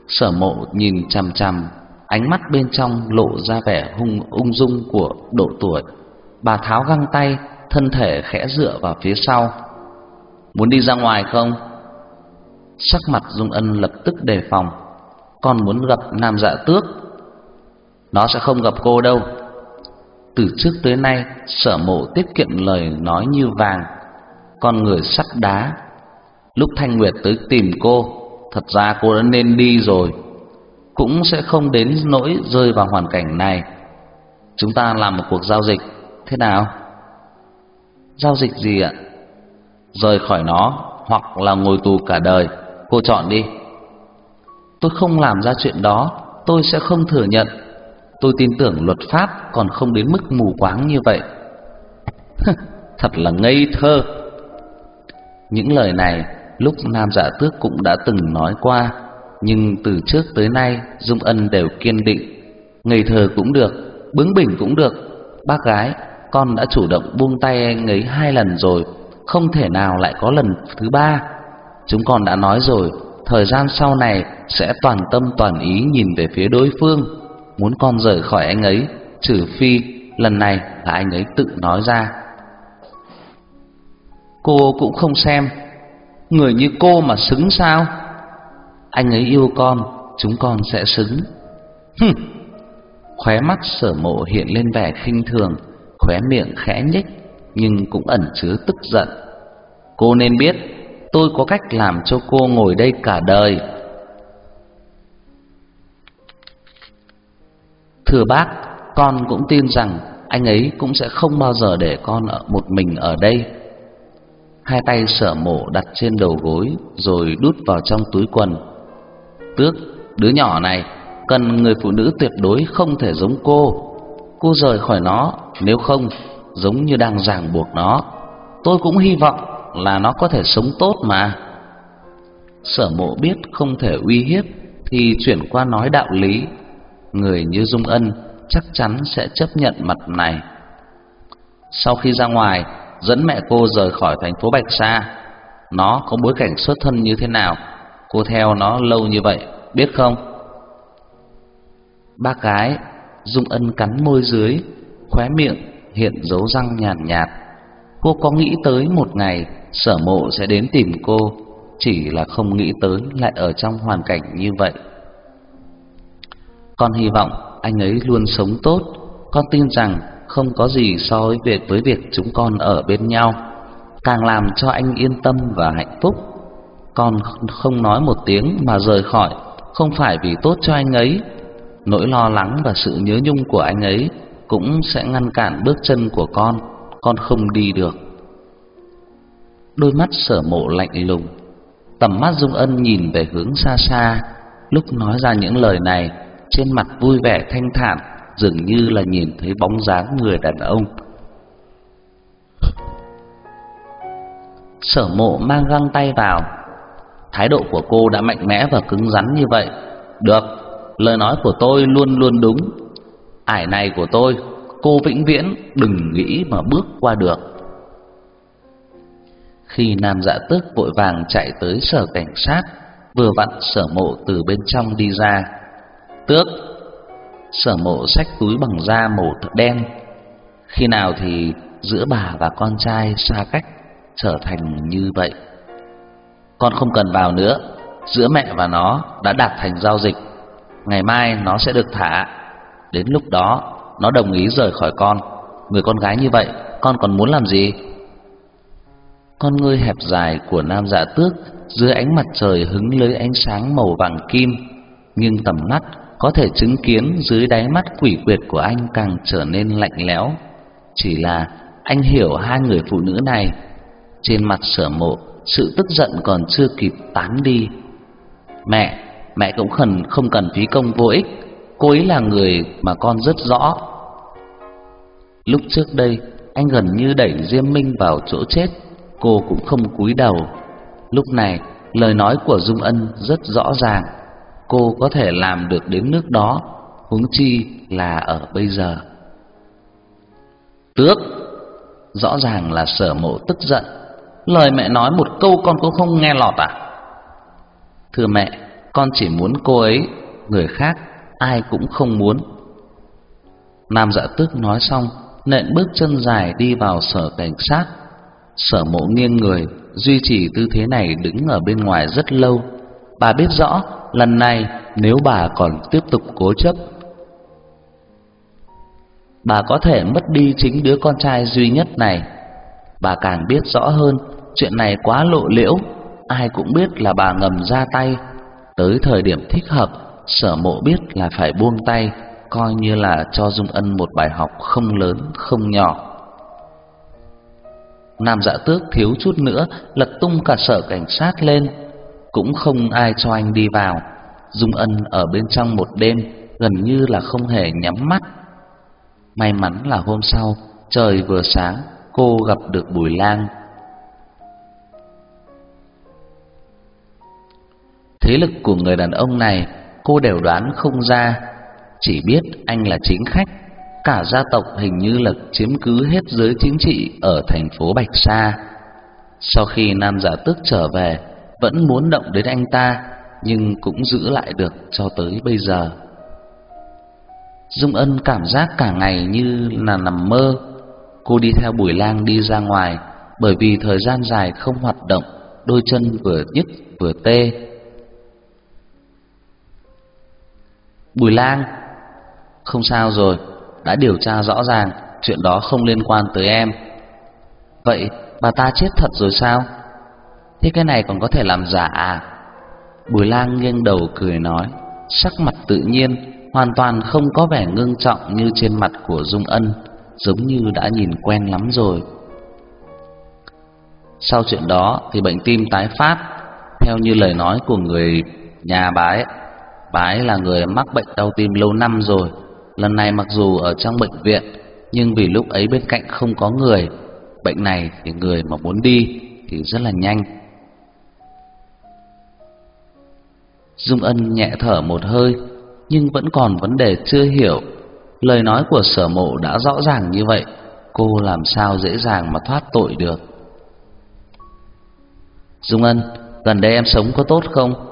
Sở Mộ nhìn chằm chằm, ánh mắt bên trong lộ ra vẻ hung ung dung của độ tuổi. Bà tháo găng tay, thân thể khẽ dựa vào phía sau. Muốn đi ra ngoài không? Sắc mặt Dung Ân lập tức đề phòng. Con muốn gặp Nam Dạ Tước. Nó sẽ không gặp cô đâu. Từ trước tới nay, Sở Mộ tiết kiệm lời nói như vàng, con người sắt đá. Lúc Thanh Nguyệt tới tìm cô, thật ra cô đã nên đi rồi, cũng sẽ không đến nỗi rơi vào hoàn cảnh này. Chúng ta làm một cuộc giao dịch, thế nào? Giao dịch gì ạ? Rời khỏi nó hoặc là ngồi tù cả đời, cô chọn đi. Tôi không làm ra chuyện đó, tôi sẽ không thừa nhận. Tôi tin tưởng luật pháp còn không đến mức mù quáng như vậy. Thật là ngây thơ. Những lời này lúc Nam Dạ Tước cũng đã từng nói qua, nhưng từ trước tới nay Dung Ân đều kiên định, ngây thơ cũng được, bướng bỉnh cũng được. Bác gái, con đã chủ động buông tay anh ấy hai lần rồi, không thể nào lại có lần thứ ba. Chúng con đã nói rồi, thời gian sau này sẽ toàn tâm toàn ý nhìn về phía đối phương, muốn con rời khỏi anh ấy, trừ phi lần này là anh ấy tự nói ra. Cô cũng không xem, người như cô mà xứng sao? Anh ấy yêu con, chúng con sẽ xứng. Hừm. Khóe mắt Sở Mộ hiện lên vẻ khinh thường, khóe miệng khẽ nhếch nhưng cũng ẩn chứa tức giận. Cô nên biết, tôi có cách làm cho cô ngồi đây cả đời. Thưa bác, con cũng tin rằng anh ấy cũng sẽ không bao giờ để con ở một mình ở đây. Hai tay sở mổ đặt trên đầu gối rồi đút vào trong túi quần. Tước, đứa nhỏ này cần người phụ nữ tuyệt đối không thể giống cô. Cô rời khỏi nó, nếu không giống như đang ràng buộc nó. Tôi cũng hy vọng là nó có thể sống tốt mà. Sở mộ biết không thể uy hiếp thì chuyển qua nói đạo lý. Người như Dung Ân chắc chắn sẽ chấp nhận mặt này. Sau khi ra ngoài, dẫn mẹ cô rời khỏi thành phố Bạch Sa. Nó có bối cảnh xuất thân như thế nào? Cô theo nó lâu như vậy, biết không? Bác gái, Dung Ân cắn môi dưới, khóe miệng hiện dấu răng nhàn nhạt, nhạt. Cô có nghĩ tới một ngày sở mộ sẽ đến tìm cô, chỉ là không nghĩ tới lại ở trong hoàn cảnh như vậy. Con hy vọng anh ấy luôn sống tốt, con tin rằng không có gì so với việc với việc chúng con ở bên nhau, càng làm cho anh yên tâm và hạnh phúc. Con không nói một tiếng mà rời khỏi, không phải vì tốt cho anh ấy, nỗi lo lắng và sự nhớ nhung của anh ấy cũng sẽ ngăn cản bước chân của con, con không đi được. Đôi mắt Sở Mộ lạnh lùng, tầm mắt Dung Ân nhìn về hướng xa xa, lúc nói ra những lời này, trên mặt vui vẻ thanh thản, dường như là nhìn thấy bóng dáng người đàn ông. Sở Mộ mang găng tay vào, thái độ của cô đã mạnh mẽ và cứng rắn như vậy. Được, lời nói của tôi luôn luôn đúng. Ải này của tôi, cô vĩnh viễn đừng nghĩ mà bước qua được. Khi Nam Dạ Tước vội vàng chạy tới sở cảnh sát, vừa vặn Sở Mộ từ bên trong đi ra. "Tước." Sở Mộ xách túi bằng da màu đen. Khi nào thì giữa bà và con trai xa cách trở thành như vậy. Con không cần vào nữa, giữa mẹ và nó đã đạt thành giao dịch. Ngày mai nó sẽ được thả. Đến lúc đó nó đồng ý rời khỏi con. Người con gái như vậy, con còn muốn làm gì? Con ngươi hẹp dài của nam dạ tước dưới ánh mặt trời hứng lấy ánh sáng màu vàng kim, nhưng tầm mắt có thể chứng kiến dưới đáy mắt quỷ quyệt của anh càng trở nên lạnh lẽo. Chỉ là anh hiểu hai người phụ nữ này. Trên mặt sở mộ, sự tức giận còn chưa kịp tán đi. Mẹ, mẹ cũng khẩn không cần phí công vô ích. Cô ấy là người mà con rất rõ. Lúc trước đây, anh gần như đẩy Diêm Minh vào chỗ chết cô cũng không cúi đầu. Lúc này, lời nói của Dung Ân rất rõ ràng, cô có thể làm được đến nước đó, huống chi là ở bây giờ. Tước Rõ ràng là sở mộ tức giận Lời mẹ nói một câu con cũng không nghe lọt à Thưa mẹ Con chỉ muốn cô ấy Người khác ai cũng không muốn. Nam dạ tước nói xong, Nện bước chân dài đi vào sở cảnh sát. Sở mộ nghiêng người, Duy trì tư thế này đứng ở bên ngoài rất lâu. Bà biết rõ, Lần này nếu bà còn tiếp tục cố chấp, Bà có thể mất đi chính đứa con trai duy nhất này. Bà càng biết rõ hơn, Chuyện này quá lộ liễu, Ai cũng biết là bà ngầm ra tay. Tới thời điểm thích hợp Sở mộ biết là phải buông tay, Coi như là cho Dung Ân một bài học không lớn, không nhỏ. Nam dạ tước thiếu chút nữa, Lật tung cả sở cảnh sát lên. Cũng không ai cho anh đi vào. Dung Ân ở bên trong một đêm, Gần như là không hề nhắm mắt. May mắn là hôm sau, Trời vừa sáng, Cô gặp được Bùi Lang. Thế lực của người đàn ông này Cô đều đoán không ra Chỉ biết anh là chính khách Cả gia tộc hình như là chiếm cứ hết giới chính trị Ở thành phố Bạch Sa Sau khi Nam Giả Tước trở về Vẫn muốn động đến anh ta Nhưng cũng giữ lại được cho tới bây giờ Dung Ân cảm giác cả ngày như là nằm mơ. Cô đi theo Bùi Lang đi ra ngoài, bởi vì thời gian dài không hoạt động, đôi chân vừa nhức vừa tê. Bùi Lang, không sao rồi, đã điều tra rõ ràng, chuyện đó không liên quan tới em. Vậy bà ta chết thật rồi sao? Thế cái này còn có thể làm giả à? Bùi Lang nghiêng đầu cười nói, sắc mặt tự nhiên, hoàn toàn không có vẻ ngưng trọng như trên mặt của Dung Ân, giống như đã nhìn quen lắm rồi. Sau chuyện đó thì bệnh tim tái phát, theo như lời nói của người nhà bà ấy, bà ấy là người mắc bệnh đau tim lâu năm rồi. Lần này mặc dù ở trong bệnh viện, nhưng vì lúc ấy bên cạnh không có người, bệnh này thì người mà muốn đi thì rất là nhanh. Dung Ân nhẹ thở một hơi, nhưng vẫn còn vấn đề chưa hiểu. Lời nói của sở mộ đã rõ ràng như vậy, cô làm sao dễ dàng mà thoát tội được. Dung Ân, gần đây em sống có tốt không?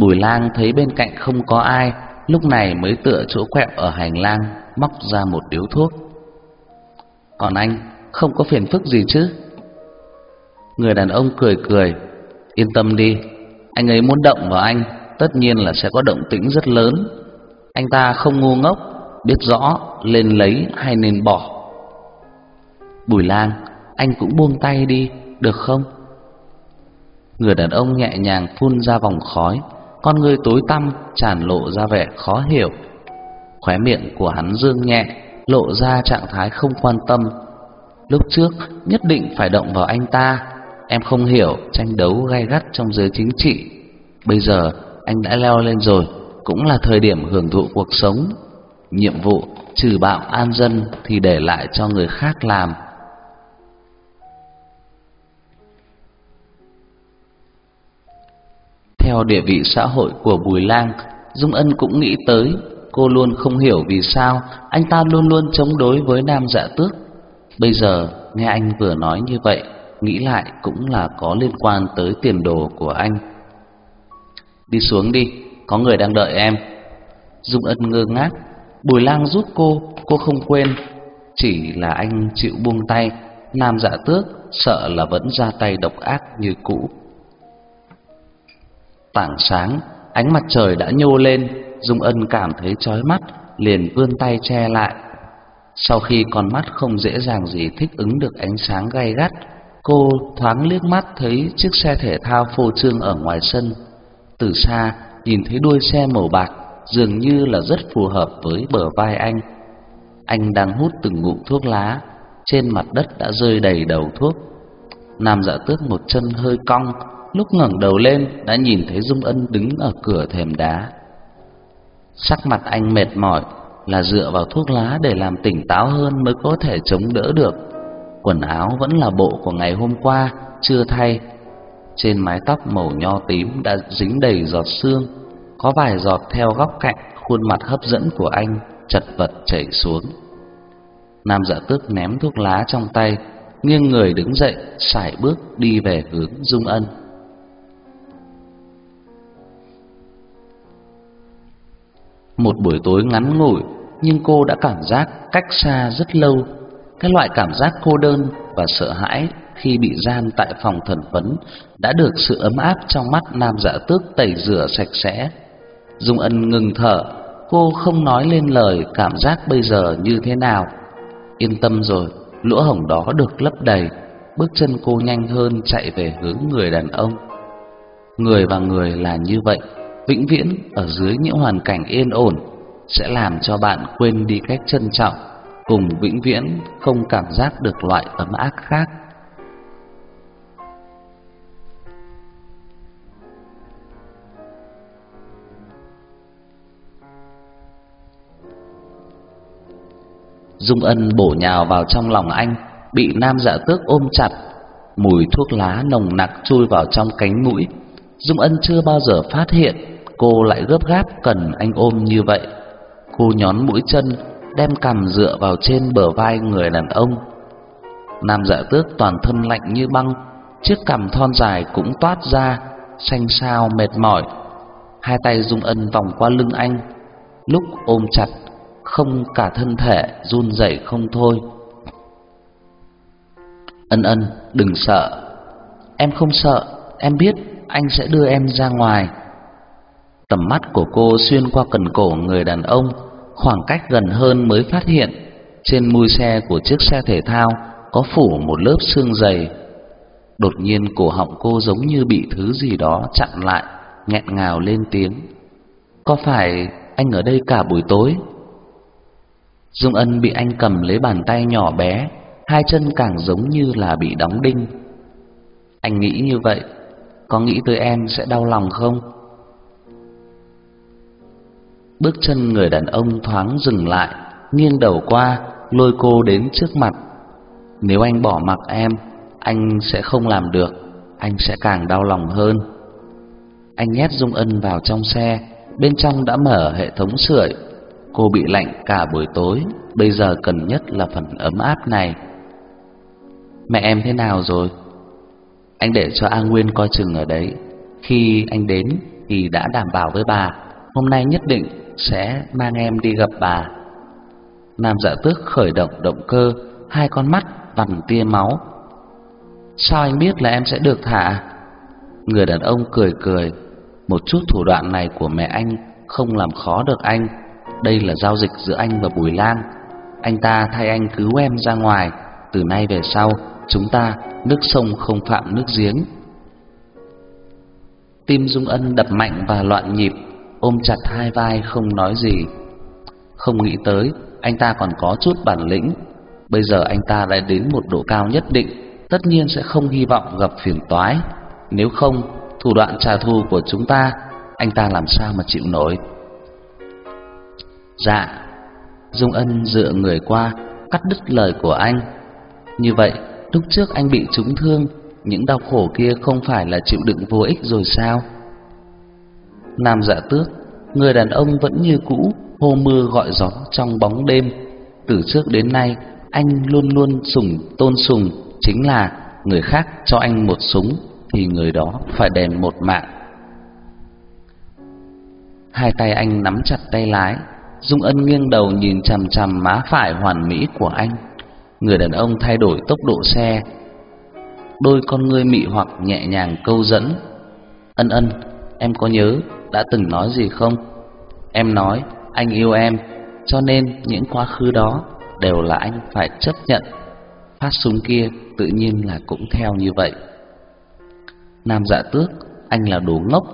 Bùi lang thấy bên cạnh không có ai, lúc này mới tựa chỗ quẹo ở hành lang, móc ra một điếu thuốc. Còn anh, không có phiền phức gì chứ? Người đàn ông cười cười, yên tâm đi, anh ấy muốn động vào anh tất nhiên là sẽ có động tĩnh rất lớn. Anh ta không ngu ngốc, biết rõ lên lấy hay nên bỏ. Bùi Lang, anh cũng buông tay đi, được không? Người đàn ông nhẹ nhàng phun ra vòng khói, con người tối tăm tràn lộ ra vẻ khó hiểu. Khóe miệng của hắn dương nhẹ, lộ ra trạng thái không quan tâm. Lúc trước nhất định phải động vào anh ta, em không hiểu tranh đấu gay gắt trong giới chính trị. Bây giờ anh đã leo lên rồi, cũng là thời điểm hưởng thụ cuộc sống. Nhiệm vụ trừ bạo an dân thì để lại cho người khác làm. Theo địa vị xã hội của Bùi Lang, Dung Ân cũng nghĩ tới, cô luôn không hiểu vì sao anh ta luôn luôn chống đối với Nam Dạ Tước. Bây giờ nghe anh vừa nói như vậy, nghĩ lại cũng là có liên quan tới tiền đồ của anh. Đi xuống đi, có người đang đợi em. Dung Ân ngơ ngác, Bùi Lang giúp cô, cô không quên, chỉ là anh chịu buông tay, Nam Dạ Tước sợ là vẫn ra tay độc ác như cũ. Tảng sáng, ánh mặt trời đã nhô lên, Dung Ân cảm thấy chói mắt, liền vươn tay che lại. Sau khi con mắt không dễ dàng gì thích ứng được ánh sáng gay gắt, cô thoáng liếc mắt thấy chiếc xe thể thao phô trương ở ngoài sân từ xa nhìn thấy đuôi xe màu bạc dường như là rất phù hợp với bờ vai anh. Anh đang hút từng ngụm thuốc lá, trên mặt đất đã rơi đầy đầu thuốc. Nam Dạ Tước một chân hơi cong, lúc ngẩng đầu lên đã nhìn thấy Dung Ân đứng ở cửa thềm đá. Sắc mặt anh mệt mỏi, là dựa vào thuốc lá để làm tỉnh táo hơn mới có thể chống đỡ được. Quần áo vẫn là bộ của ngày hôm qua, chưa thay, trên mái tóc màu nho tím đã dính đầy giọt sương, có vài giọt theo góc cạnh khuôn mặt hấp dẫn của anh chật vật chảy xuống. Nam Dạ Tước ném thuốc lá trong tay, nghiêng người đứng dậy, sải bước đi về hướng Dung Ân. Một buổi tối ngắn ngủi, nhưng cô đã cảm giác cách xa rất lâu. Cái loại cảm giác cô đơn và sợ hãi khi bị giam tại phòng thần vấn đã được sự ấm áp trong mắt Nam Dạ Tước tẩy rửa sạch sẽ. Dung Ân ngừng thở, cô không nói lên lời cảm giác bây giờ như thế nào. Yên tâm rồi, lỗ hổng đó được lấp đầy. Bước chân cô nhanh hơn chạy về hướng người đàn ông. Người và người là như vậy, vĩnh viễn ở dưới những hoàn cảnh yên ổn sẽ làm cho bạn quên đi cách trân trọng, cùng vĩnh viễn không cảm giác được loại ấm áp khác. Dung Ân bổ nhào vào trong lòng anh, bị Nam Dạ Tước ôm chặt, mùi thuốc lá nồng nặc chui vào trong cánh mũi. Dung Ân chưa bao giờ phát hiện cô lại gấp gáp cần anh ôm như vậy. Cô nhón mũi chân, đem cằm dựa vào trên bờ vai người đàn ông. Nam Dạ Tước toàn thân lạnh như băng, chiếc cằm thon dài cũng toát ra, xanh xao mệt mỏi. Hai tay Dung Ân vòng qua lưng anh, lúc ôm chặt không cả thân thể run rẩy không thôi. Ân ân, đừng sợ. Em không sợ, em biết anh sẽ đưa em ra ngoài. Tầm mắt của cô xuyên qua cần cổ người đàn ông, khoảng cách gần hơn mới phát hiện trên mui xe của chiếc xe thể thao có phủ một lớp xương dày. Đột nhiên cổ họng cô giống như bị thứ gì đó chặn lại, nghẹn ngào lên tiếng. Có phải anh ở đây cả buổi tối? Dung Ân bị anh cầm lấy bàn tay nhỏ bé, hai chân càng giống như là bị đóng đinh. Anh nghĩ như vậy, có nghĩ tới em sẽ đau lòng không? Bước chân người đàn ông thoáng dừng lại, nghiêng đầu qua, lôi cô đến trước mặt. Nếu anh bỏ mặc em, anh sẽ không làm được, anh sẽ càng đau lòng hơn. Anh nhét Dung Ân vào trong xe, bên trong đã mở hệ thống sưởi Cô bị lạnh cả buổi tối, bây giờ cần nhất là phần ấm áp này. Mẹ em thế nào rồi? Anh để cho A Nguyên coi chừng ở đấy. Khi anh đến thì đã đảm bảo với bà, hôm nay nhất định sẽ mang em đi gặp bà. Nam Dạ Tước khởi động động cơ, hai con mắt vằn tia máu. Sao anh biết là em sẽ được thả? Người đàn ông cười cười, một chút thủ đoạn này của mẹ anh không làm khó được anh. Đây là giao dịch giữa anh và Bùi Lan. Anh ta thay anh cứu em ra ngoài, từ nay về sau chúng ta nước sông không phạm nước giếng. Tim Dung Ân đập mạnh và loạn nhịp, ôm chặt hai vai không nói gì. Không nghĩ tới anh ta còn có chút bản lĩnh. Bây giờ anh ta đã đến một độ cao nhất định, tất nhiên sẽ không hy vọng gặp phiền toái. Nếu không, thủ đoạn trả thù của chúng ta, anh ta làm sao mà chịu nổi? Dạ. Dung Ân dựa người qua, cắt đứt lời của anh. Như vậy, lúc trước anh bị trúng thương, những đau khổ kia không phải là chịu đựng vô ích rồi sao? Nam Dạ Tước, người đàn ông vẫn như cũ, hô mưa gọi gió trong bóng đêm. Từ trước đến nay, anh luôn luôn sùng tôn sùng chính là người khác cho anh một súng thì người đó phải đền một mạng. Hai tay anh nắm chặt tay lái, Dung Ân nghiêng đầu nhìn chằm chằm má phải hoàn mỹ của anh. Người đàn ông thay đổi tốc độ xe. Đôi con ngươi mị hoặc nhẹ nhàng câu dẫn. Ân ân, em có nhớ đã từng nói gì không? Em nói anh yêu em, cho nên những quá khứ đó đều là anh phải chấp nhận. Phát súng kia tự nhiên là cũng theo như vậy. Nam Dạ Tước, anh là đồ ngốc.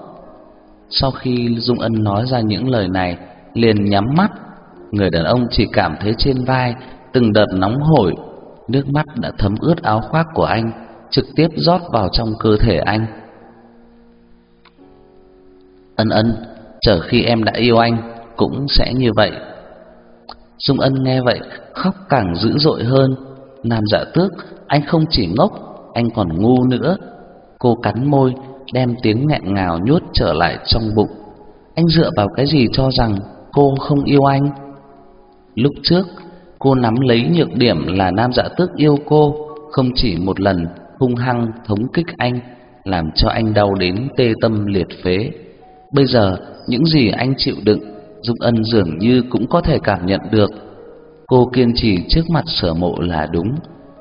Sau khi Dung Ân nói ra những lời này, liền nhắm mắt. Người đàn ông chỉ cảm thấy trên vai từng đợt nóng hổi, nước mắt đã thấm ướt áo khoác của anh, trực tiếp rót vào trong cơ thể anh. Ân ân, chờ khi em đã yêu anh cũng sẽ như vậy. Dung Ân nghe vậy khóc càng dữ dội hơn. Nam Dạ Tước, anh không chỉ ngốc, anh còn ngu nữa. Cô cắn môi, đem tiếng nghẹn ngào nhốt trở lại trong bụng. Anh dựa vào cái gì cho rằng cô không yêu anh. Lúc trước, Cô nắm lấy nhược điểm là Nam Dạ Tước yêu cô, không chỉ một lần hung hăng thống kích anh, làm cho anh đau đến tê tâm liệt phế. Bây giờ, những gì anh chịu đựng, Dung Ân dường như cũng có thể cảm nhận được. Cô kiên trì trước mặt Sở Mộ là đúng,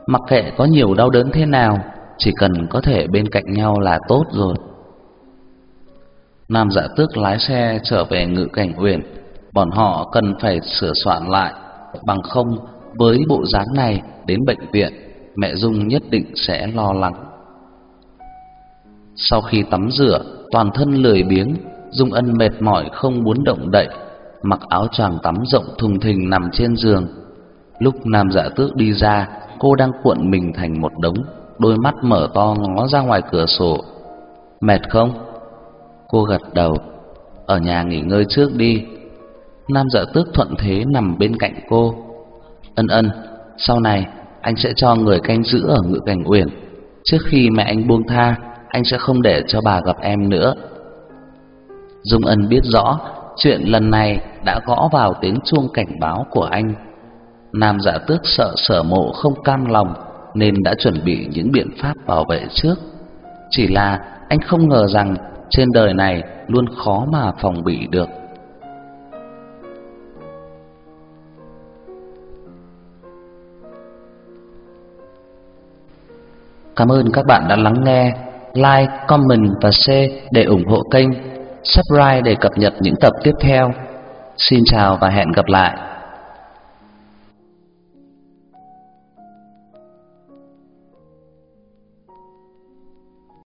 mặc kệ có nhiều đau đớn thế nào, chỉ cần có thể bên cạnh nhau là tốt rồi. Nam Dạ Tước lái xe trở về Ngự Cảnh Uyển, bọn họ cần phải sửa soạn lại, bằng không với bộ dáng này đến bệnh viện, mẹ Dung nhất định sẽ lo lắng. Sau khi tắm rửa, toàn thân lười biếng, Dung Ân mệt mỏi không muốn động đậy, mặc áo choàng tắm rộng thùng thình nằm trên giường. Lúc Nam Dạ Tước đi ra, cô đang cuộn mình thành một đống, đôi mắt mở to ngó ra ngoài cửa sổ. "Mệt không?" Cô gật đầu. "Ở nhà nghỉ ngơi trước đi." Nam Dạ Tước thuận thế nằm bên cạnh cô. "Ân Ân, sau này anh sẽ cho người canh giữ ở Ngự Cảnh Uyển, trước khi mẹ anh buông tha, anh sẽ không để cho bà gặp em nữa." Dung Ân biết rõ chuyện lần này đã gõ vào tiếng chuông cảnh báo của anh. Nam giả Tước sợ Sở Mộ không cam lòng nên đã chuẩn bị những biện pháp bảo vệ trước. Chỉ là anh không ngờ rằng trên đời này luôn khó mà phòng bị được. Cảm ơn các bạn đã lắng nghe. Like, comment và share để ủng hộ kênh. Subscribe để cập nhật những tập tiếp theo. Xin chào và hẹn gặp lại.